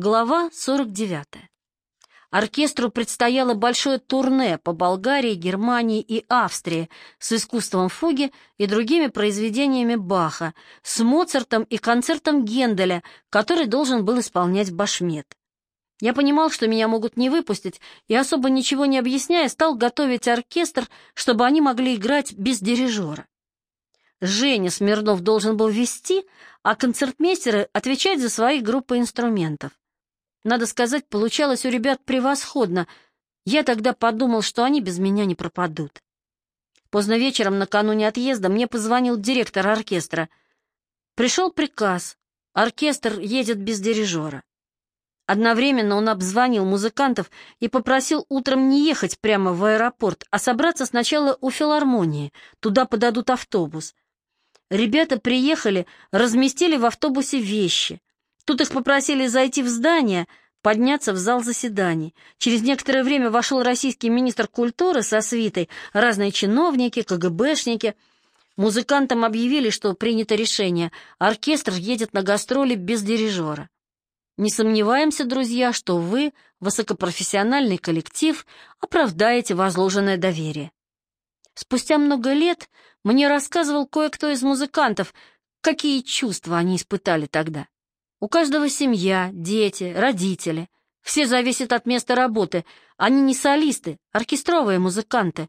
Глава 49. Оркестру предстояло большое турне по Болгарии, Германии и Австрии с искусством фуги и другими произведениями Баха, с Моцартом и концертом Генделя, который должен был исполнять Башмет. Я понимал, что меня могут не выпустить, и особо ничего не объясняя, стал готовить оркестр, чтобы они могли играть без дирижера. Женя Смирнов должен был вести, а концертмейстеры отвечать за свои группы инструментов. Надо сказать, получалось у ребят превосходно. Я тогда подумал, что они без меня не пропадут. Поздно вечером, накануне отъезда, мне позвонил директор оркестра. Пришел приказ. Оркестр едет без дирижера. Одновременно он обзвонил музыкантов и попросил утром не ехать прямо в аэропорт, а собраться сначала у филармонии. Туда подадут автобус. Ребята приехали, разместили в автобусе вещи. Тут их попросили зайти в здание, подняться в зал заседаний. Через некоторое время вошел российский министр культуры со свитой, разные чиновники, КГБшники. Музыкантам объявили, что принято решение, оркестр едет на гастроли без дирижера. Не сомневаемся, друзья, что вы, высокопрофессиональный коллектив, оправдаете возложенное доверие. Спустя много лет мне рассказывал кое-кто из музыкантов, какие чувства они испытали тогда. У каждого семья, дети, родители. Все зависят от места работы. Они не солисты, оркестровые музыканты.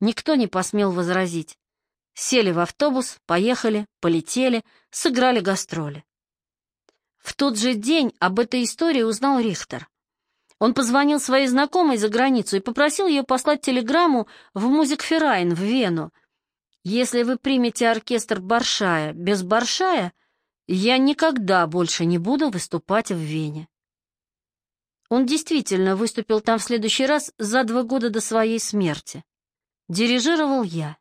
Никто не посмел возразить. Сели в автобус, поехали, полетели, сыграли гастроли. В тот же день об этой истории узнал Рихтер. Он позвонил своей знакомой за границу и попросил ее послать телеграмму в Музикферайн в Вену. «Если вы примете оркестр Баршая без Баршая, я никогда больше не буду выступать в Вене». Он действительно выступил там в следующий раз за два года до своей смерти. Дирижировал я.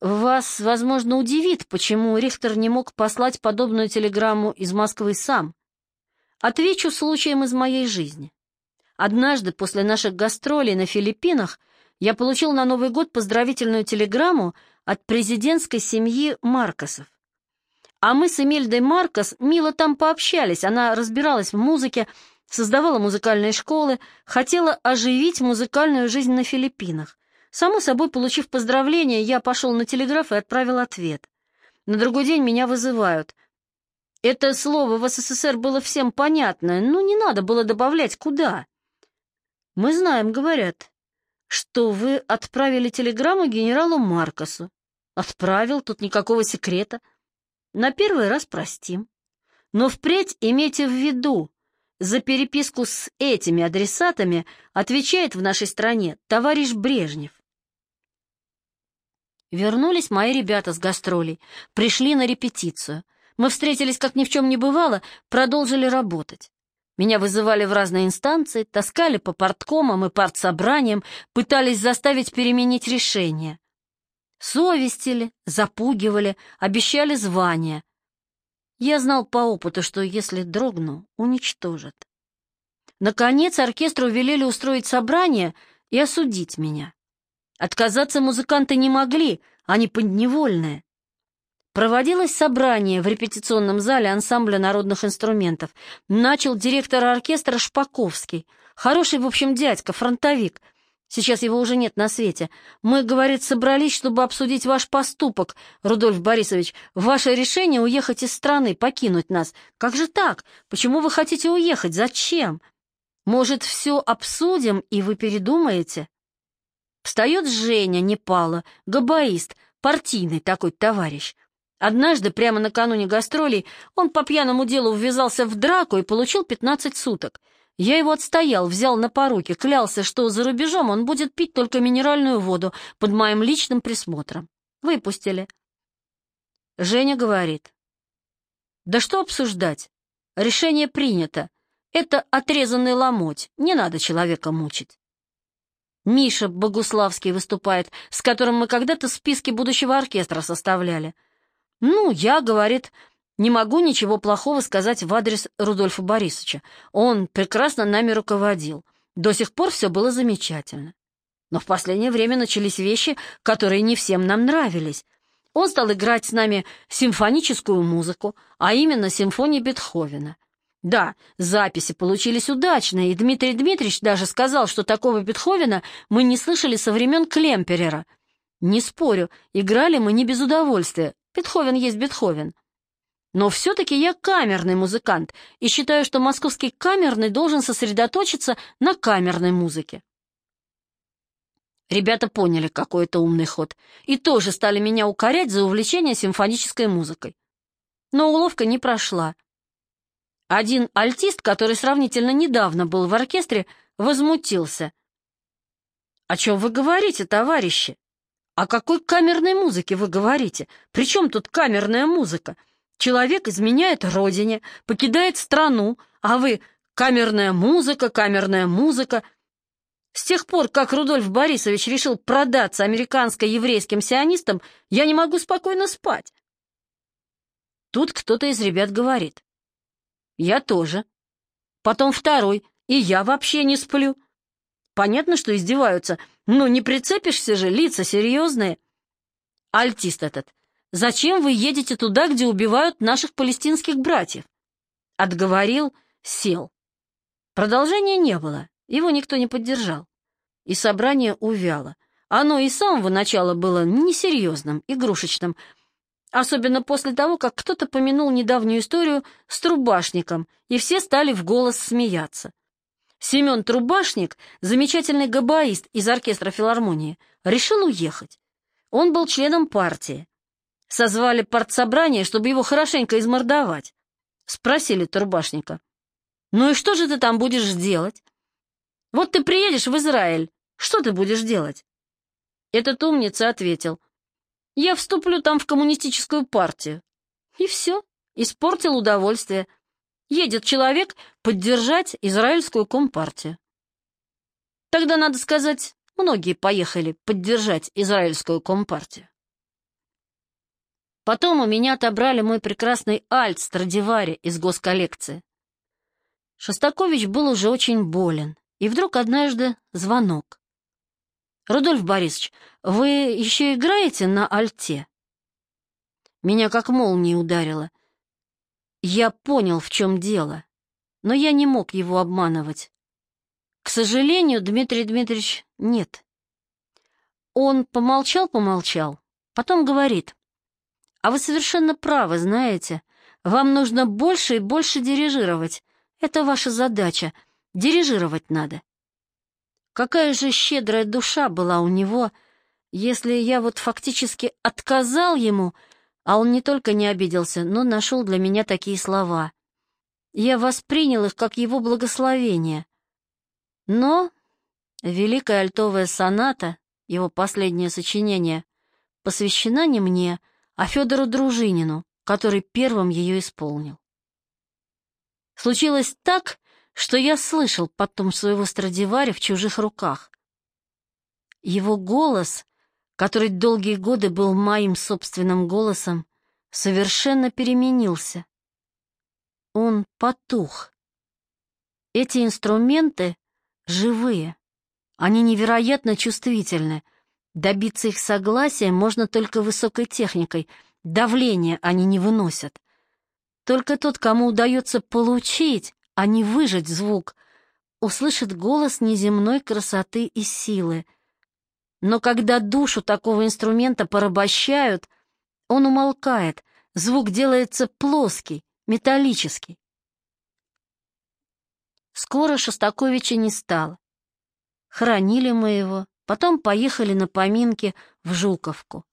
Вас, возможно, удивит, почему Рихтер не мог послать подобную телеграмму из Москвы сам. Отвечу случаем из моей жизни. Однажды после наших гастролей на Филиппинах я получил на Новый год поздравительную телеграмму от президентской семьи Маркосов. А мы с Эмильдой Маркос мило там пообщались, она разбиралась в музыке, создавала музыкальные школы, хотела оживить музыкальную жизнь на Филиппинах. Само собой, получив поздравление, я пошел на телеграф и отправил ответ. На другой день меня вызывают — это слово в СССР было всем понятно, но не надо было добавлять куда. Мы знаем, говорят, что вы отправили телеграмму генералу Маркосу. Отправил, тут никакого секрета. На первый раз простим. Но впредь имейте в виду, за переписку с этими адресатами отвечает в нашей стране товарищ Брежнев. Вернулись мои ребята с гастролей, пришли на репетицию — мы встретились, как ни в чем не бывало, продолжили работать. Меня вызывали в разные инстанции, таскали по парткомам и партсобраниям, пытались заставить переменить решение. Совестили, запугивали, обещали звания. Я знал по опыту, что если дрогну, уничтожат. Наконец оркестру велели устроить собрание и осудить меня. Отказаться музыканты не могли, они подневольные. Проводилось собрание в репетиционном зале ансамбля народных инструментов. Начал директор оркестра Шпаковский. Хороший, в общем, дядька, фронтовик. Сейчас его уже нет на свете. Мы, говорит, собрались, чтобы обсудить ваш поступок, Рудольф Борисович. Ваше решение уехать из страны, покинуть нас. Как же так? Почему вы хотите уехать? Зачем? Может, все обсудим, и вы передумаете? Встает Женя Непала, габаист, партийный такой товарищ. Однажды, прямо накануне гастролей, он по пьяному делу ввязался в драку и получил 15 суток. Я его отстоял, взял на поруки, клялся, что за рубежом он будет пить только минеральную воду под моим личным присмотром. Выпустили. Женя говорит. Да что обсуждать? Решение принято. Это отрезанный ломоть, не надо человека мучить. Миша Богуславский выступает, с которым мы когда-то списки будущего оркестра составляли. «Ну, я, — говорит, — не могу ничего плохого сказать в адрес Рудольфа Борисовича. Он прекрасно нами руководил. До сих пор все было замечательно. Но в последнее время начались вещи, которые не всем нам нравились. Он стал играть с нами симфоническую музыку, а именно симфонии Бетховена. Да, записи получились удачные, и Дмитрий Дмитриевич даже сказал, что такого Бетховена мы не слышали со времен Клемперера. Не спорю, играли мы не без удовольствия. Бетховен есть Бетховен. Но все-таки я камерный музыкант и считаю, что московский камерный должен сосредоточиться на камерной музыке. Ребята поняли, какой это умный ход, и тоже стали меня укорять за увлечение симфонической музыкой. Но уловка не прошла. Один альтист, который сравнительно недавно был в оркестре, возмутился. «О чем вы говорите, товарищи? О какой камерной музыке вы говорите? При чем тут камерная музыка? Человек изменяет родине, покидает страну, а вы камерная музыка, камерная музыка. С тех пор, как Рудольф Борисович решил продаться американско-еврейским сионистам, я не могу спокойно спать. Тут кто-то из ребят говорит. Я тоже. Потом второй, и я вообще не сплю. Понятно, что издеваются, но не прицепишься же, лица серьезные. Альтист этот, зачем вы едете туда, где убивают наших палестинских братьев? Отговорил, сел. Продолжения не было, его никто не поддержал. И собрание увяло. Оно и с самого начала было несерьезным, игрушечным, Особенно после того, как кто-то помянул недавнюю историю с трубашником, и все стали в голос смеяться. Семен Трубашник, замечательный габаист из оркестра филармонии, решил уехать. Он был членом партии. Созвали партсобрание, чтобы его хорошенько измордовать. Спросили Трубашника. «Ну и что же ты там будешь делать? Вот ты приедешь в Израиль, что ты будешь делать?» Этот умница ответил. Я вступлю там в коммунистическую партию. И все, испортил удовольствие. Едет человек поддержать израильскую компартию. Тогда, надо сказать, многие поехали поддержать израильскую компартию. Потом у меня отобрали мой прекрасный альт Страдивари из госколлекции. Шостакович был уже очень болен, и вдруг однажды звонок. «Рудольф Борисович, вы еще играете на альте?» Меня как молнией ударило. Я понял, в чем дело, но я не мог его обманывать. К сожалению, Дмитрий Дмитриевич, нет. Он помолчал-помолчал, потом говорит, «А вы совершенно правы, знаете, вам нужно больше и больше дирижировать. Это ваша задача, дирижировать надо. Какая же щедрая душа была у него, если я вот фактически отказал ему, а он не только не обиделся, но нашел для меня такие слова. Я воспринял их как его благословение. Но Великая альтовая соната, его последнее сочинение, посвящена не мне, а Федору Дружинину, который первым ее исполнил. Случилось так, что я слышал потом своего Страдивари в чужих руках. Его голос, который долгие годы был моим собственным голосом, совершенно переменился. Он потух. Эти инструменты живые, они невероятно чувствительны. Добиться их согласия можно только высокой техникой, давление они не выносят. Только тот, кому удается получить, а не выжать звук, услышит голос неземной красоты и силы. Но когда душу такого инструмента порабощают, он умолкает, звук делается плоский, металлический. Скоро Шостаковича не стало. Хранили мы его, потом поехали на поминки в Жуковку.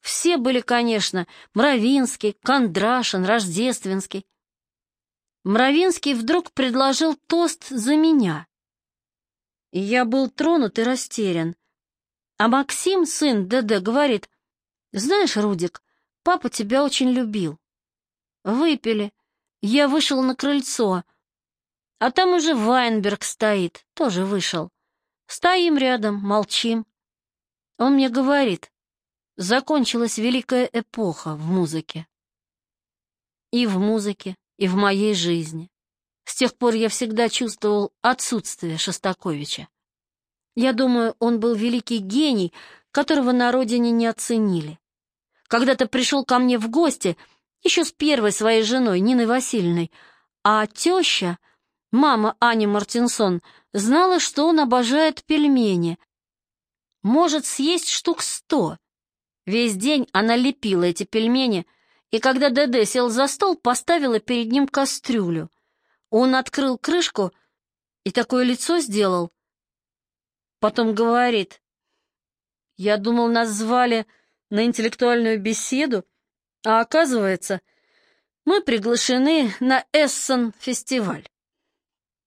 Все были, конечно, Мравинский, Кондрашин, Рождественский. Мравинский вдруг предложил тост за меня. Я был тронут и растерян. А Максим, сын ДД, говорит, «Знаешь, Рудик, папа тебя очень любил». Выпили. Я вышел на крыльцо. А там уже Вайнберг стоит, тоже вышел. Стоим рядом, молчим. Он мне говорит, закончилась великая эпоха в музыке. И в музыке, и в моей жизни. С тех пор я всегда чувствовал отсутствие Шостаковича. Я думаю, он был великий гений, которого на родине не оценили. Когда-то пришел ко мне в гости, еще с первой своей женой, Ниной Васильевной, А теща, мама Ани Мартинсон, знала, что он обожает пельмени. Может съесть штук сто. Весь день она лепила эти пельмени, и когда ДД сел за стол, поставила перед ним кастрюлю. Он открыл крышку и такое лицо сделал. Потом говорит, «Я думал, нас звали на интеллектуальную беседу, а оказывается, мы приглашены на Эссон-фестиваль».